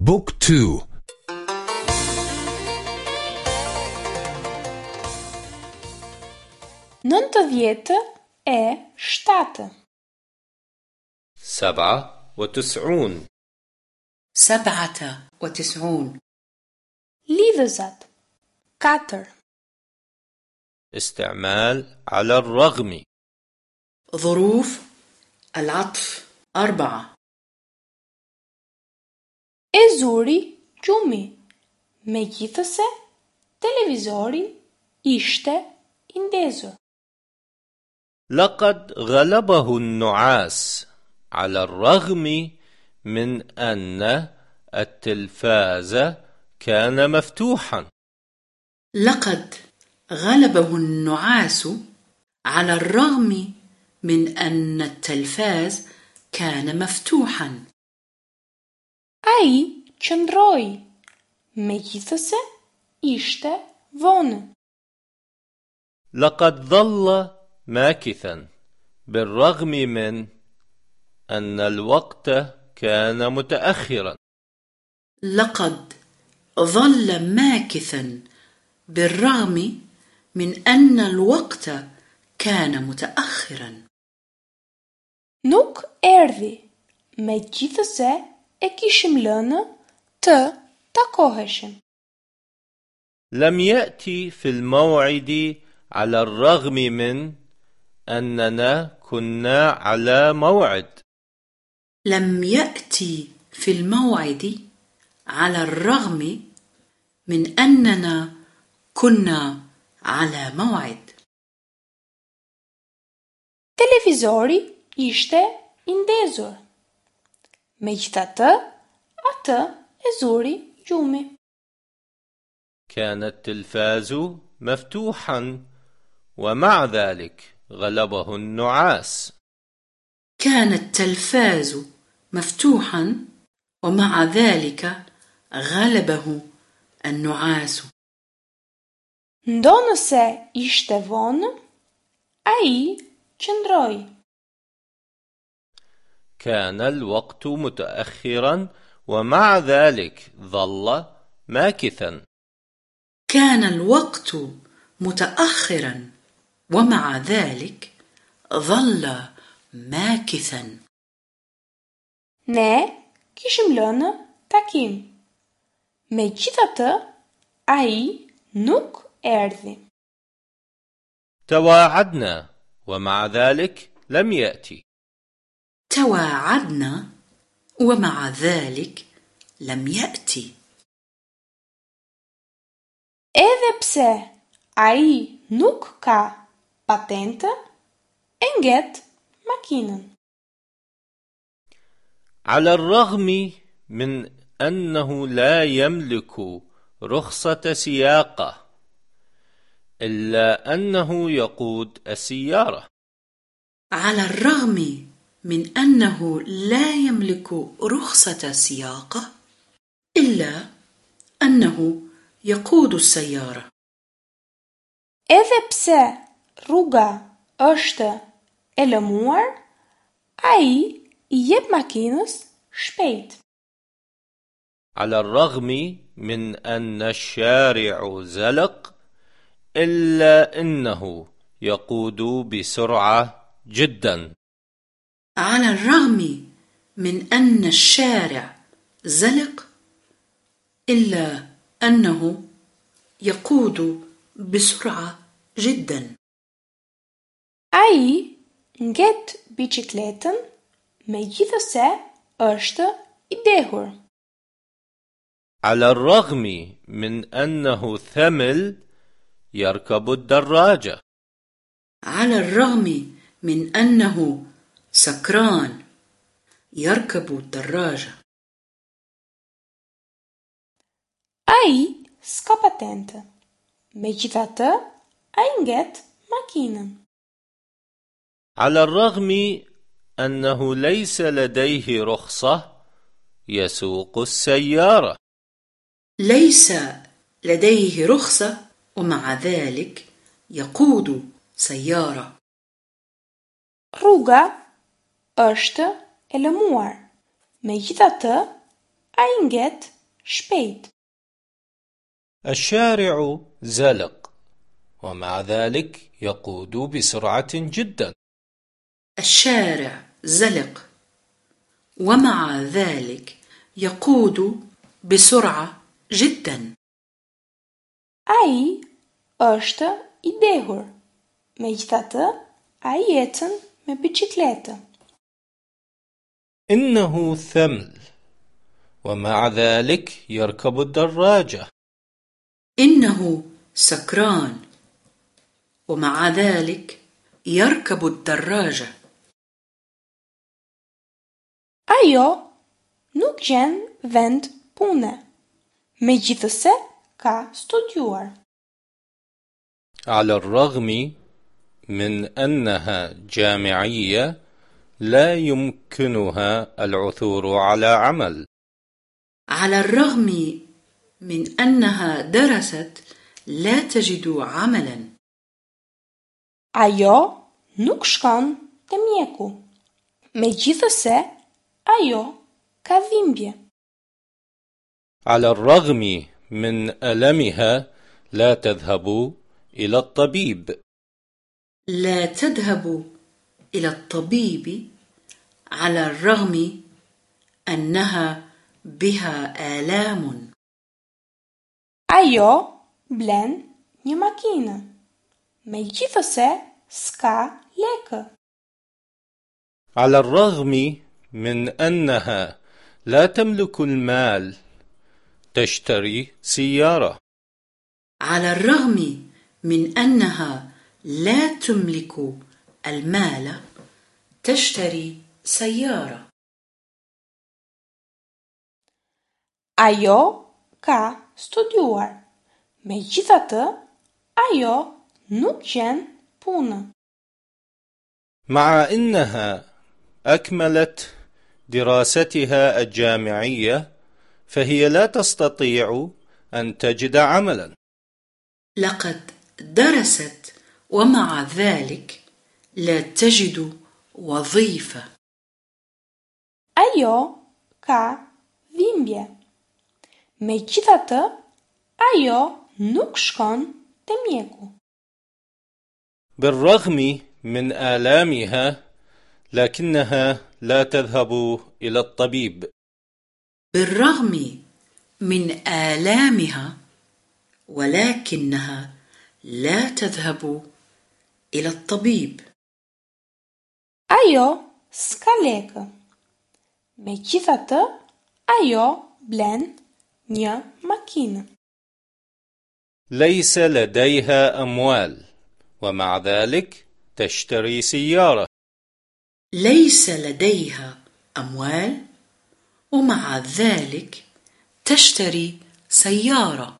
بوك تو Nëntë dhjetë e shtatë. سبعة وتسعون سبعة وتسعون Lidhëzat. Katër. استعمال على الرغم ظروف العطف أربعة E zuri gjumi. Me gjithëse, televizori ishte i ndezur. لقد غلبه النعاس على الرغم من أن التلفاز كان مفتوحا لقد غلبه النعاس على الرغم من أن التلفاز كان مفتوحا A i qëndroi. Me gjithëse, ishte vonë. لقد ظل ماكثا بالرغم من أن الوقت كان متأخرا لقد ظل ماكثا بالرغم من أن الوقت كان متأخرا Nuk erdi. Me gjithëse, e kishim lënë të takoheshim. لم يأتي في الموعد على الرغم من أننا كنا على موعد لم يأتي في الموعد على الرغم من أننا كنا على موعد Televizori ishte i ndezur. Me gjithatë, atë e zuri gjumi. كان التلفاز مفتوحا ومع ذلك غلبه النعاس كان التلفاز مفتوحا ومع ذلك غلبه النعاس Ndo nëse ishte vonë, a i qëndroi. كان الوقت متأخرا ومع ذلك ظل ماكثا كان الوقت متأخرا ومع ذلك ظل ماكثا Ne kishim lënë takim. Me gjithatë, a i nuk erdi. تواعدنا ومع ذلك لم يأتي تواعدنا ومع ذلك لم يأتي Edhe pse a i nuk ka patente, e nget makinën. على الرغم من أنه لا يملك رخصة سياقة إلا أنه يقود السيارة على الرغم من أنه لا يملك رخصة سياقة إلا أنه يقود السيارة Edhe pse rruga është e lëmuar, a i i jep makinës shpejt. على الرغم من أن الشارع زلق إلا أنه يقود بسرعة جدا على الرغم من أن الشارع زلق إلا أنه يقود بسرعة جدا A i nget bicikletën me gjithëse është i dehur. على الرغم من أنه ثمل يركب الدراجة على الرغم من أنه سكران يركب الدراجة A i s'ka patente. Me gjithatë, a i nget makinën. على الرغم أنه ليس لديه رخصة يسوق السيارة ليس لديه رخصة ومع ذلك يقود سيارة Rruga është e lëmuar. Me gjithatë, ai ngjet shpejt. الشارع زلق ومع ذلك يقود بسرعة جدا الشارع زلق ومع ذلك يقود بسرعة جدا Ai është i dehur. Megjithatë, ai ecën me biçikletë. إنه ثمل ومع ذلك يركب الدراجة إنه سكران ومع ذلك يركب الدراجة Ajo nuk gjen vend pune. Megjithëse ka studiuar. على الرغم من أنها جامعية لا يمكنها العثور على عمل على الرغم من أنها درست لا تجد عملا Ajo nuk shkon te mjeku. Megjithëse ajo ka dhimbje. على الرغم من ألمها لا تذهب إلى الطبيب لا تذهب إلى الطبيب على الرغم أنها بها آلام Ajo blen një makinë. Megjithëse s'ka lekë. على الرغم من أنها لا تملك المال تشتري سيارة على الرغم من أنها لا تملك المال تشتري سيارة Ajo ka studiuar. Megjithatë, ajo nuk gjen punë. مع أنها أكملت دراستها الجامعية فهي لا تستطيع أن تجد عملا لقد درست ومع ذلك لا تجد وظيفة Ajo ka dhimbje. Megjithatë, ajo nuk shkon te mjeku. بالرغم من آلامها لكنها لا تذهب إلى الطبيب بالرغم من آلامها ولكنها لا تذهب إلى الطبيب Ajo s'ka lekë. Megjithatë, ajo blen një makinë. ليس لديها أموال ومع ذلك تشتري سيارة ليس لديها أموال ومع ذلك تشتري سيارة